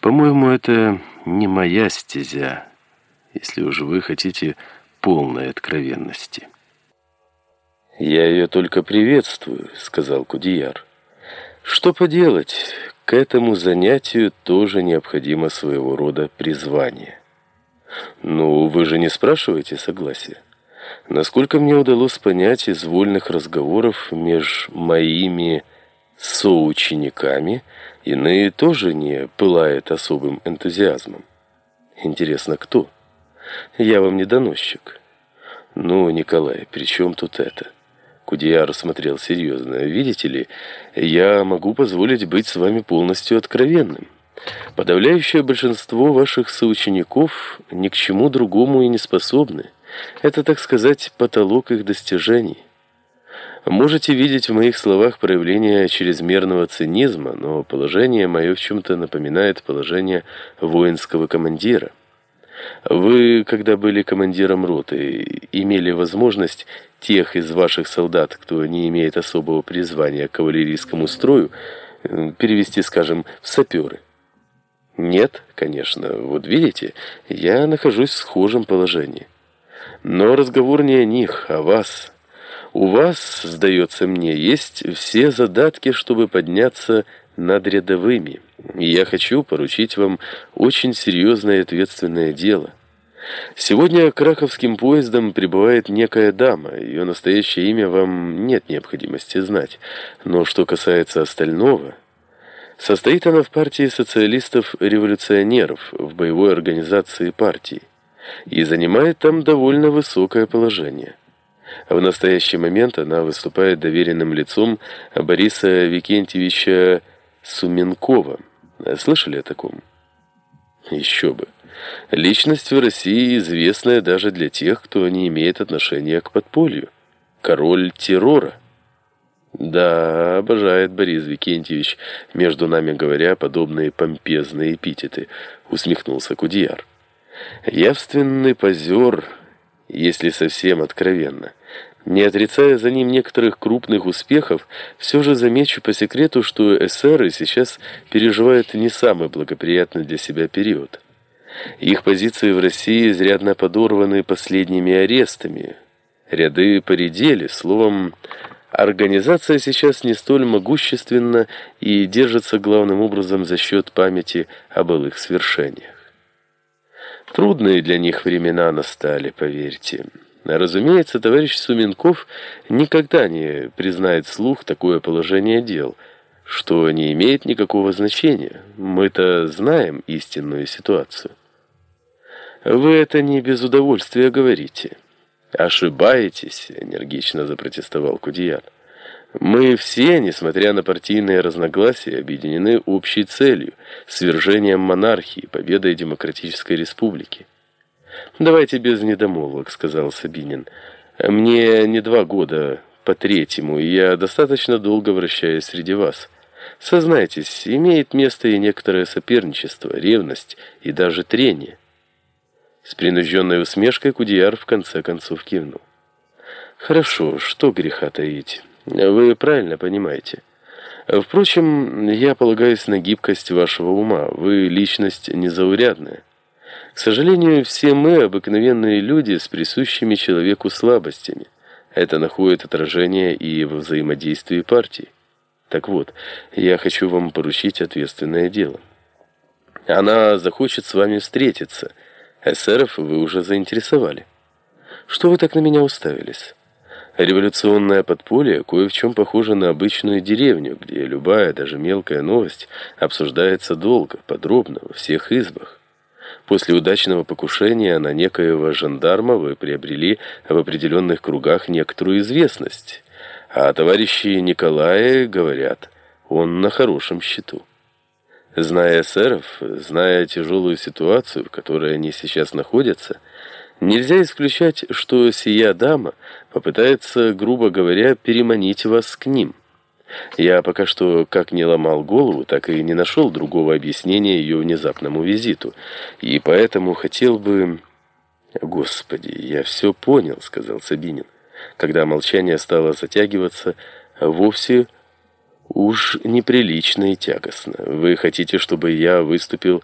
По-моему, это не моя стезя, если уж вы хотите полной откровенности. «Я ее только приветствую», — сказал Кудияр. «Что поделать, к этому занятию тоже необходимо своего рода призвание». «Ну, вы же не спрашиваете согласия?» Насколько мне удалось понять из вольных разговоров между моими соучениками, иные тоже не пылают особым энтузиазмом. Интересно, кто? Я вам не доносчик. Ну, Николай, при чем тут это? Кудеяр смотрел серьезно. Видите ли, я могу позволить быть с вами полностью откровенным. Подавляющее большинство ваших соучеников ни к чему другому и не способны. Это, так сказать, потолок их достижений. Можете видеть в моих словах проявление чрезмерного цинизма, но положение мое в чем-то напоминает положение воинского командира. Вы, когда были командиром роты, имели возможность тех из ваших солдат, кто не имеет особого призвания к кавалерийскому строю, перевести, скажем, в саперы? Нет, конечно. Вот видите, я нахожусь в схожем положении. Но разговор не о них, а о вас. У вас, сдается мне, есть все задатки, чтобы подняться над рядовыми. И я хочу поручить вам очень серьезное и ответственное дело. Сегодня краковским поездом прибывает некая дама. Ее настоящее имя вам нет необходимости знать. Но что касается остального... Состоит она в партии социалистов-революционеров, в боевой организации партии и занимает там довольно высокое положение. В настоящий момент она выступает доверенным лицом Бориса Викентьевича Суменкова. Слышали о таком? Еще бы. Личность в России известная даже для тех, кто не имеет отношения к подполью. Король террора. Да, обожает Борис Викентьевич, между нами говоря, подобные помпезные эпитеты, усмехнулся Кудияр. Явственный позер, если совсем откровенно. Не отрицая за ним некоторых крупных успехов, все же замечу по секрету, что эсеры сейчас переживают не самый благоприятный для себя период. Их позиции в России изрядно подорваны последними арестами. Ряды поредели, словом, организация сейчас не столь могущественна и держится главным образом за счет памяти о былых свершениях. Трудные для них времена настали, поверьте. Разумеется, товарищ Суменков никогда не признает слух такое положение дел, что не имеет никакого значения. Мы-то знаем истинную ситуацию. Вы это не без удовольствия говорите. Ошибаетесь, энергично запротестовал Кудияр. Мы все, несмотря на партийные разногласия, объединены общей целью – свержением монархии, победой демократической республики. «Давайте без недомолвок», – сказал Сабинин. «Мне не два года по третьему, и я достаточно долго вращаюсь среди вас. Сознайтесь, имеет место и некоторое соперничество, ревность и даже трение». С принужденной усмешкой Кудияр в конце концов кивнул. «Хорошо, что греха таить». Вы правильно понимаете. Впрочем, я полагаюсь на гибкость вашего ума. Вы личность незаурядная. К сожалению, все мы обыкновенные люди с присущими человеку слабостями. Это находит отражение и во взаимодействии партий. Так вот, я хочу вам поручить ответственное дело. Она захочет с вами встретиться. Эсеров вы уже заинтересовали. Что вы так на меня уставились? Революционное подполье кое в чем похоже на обычную деревню, где любая, даже мелкая новость обсуждается долго, подробно, во всех избах. После удачного покушения на некоего жандарма вы приобрели в определенных кругах некоторую известность, а товарищи Николая говорят, он на хорошем счету. Зная эсеров, зная тяжелую ситуацию, в которой они сейчас находятся, Нельзя исключать, что сия дама попытается, грубо говоря, переманить вас к ним. Я пока что как не ломал голову, так и не нашел другого объяснения ее внезапному визиту. И поэтому хотел бы... «Господи, я все понял», — сказал Сабинин. Когда молчание стало затягиваться, вовсе уж неприлично и тягостно. «Вы хотите, чтобы я выступил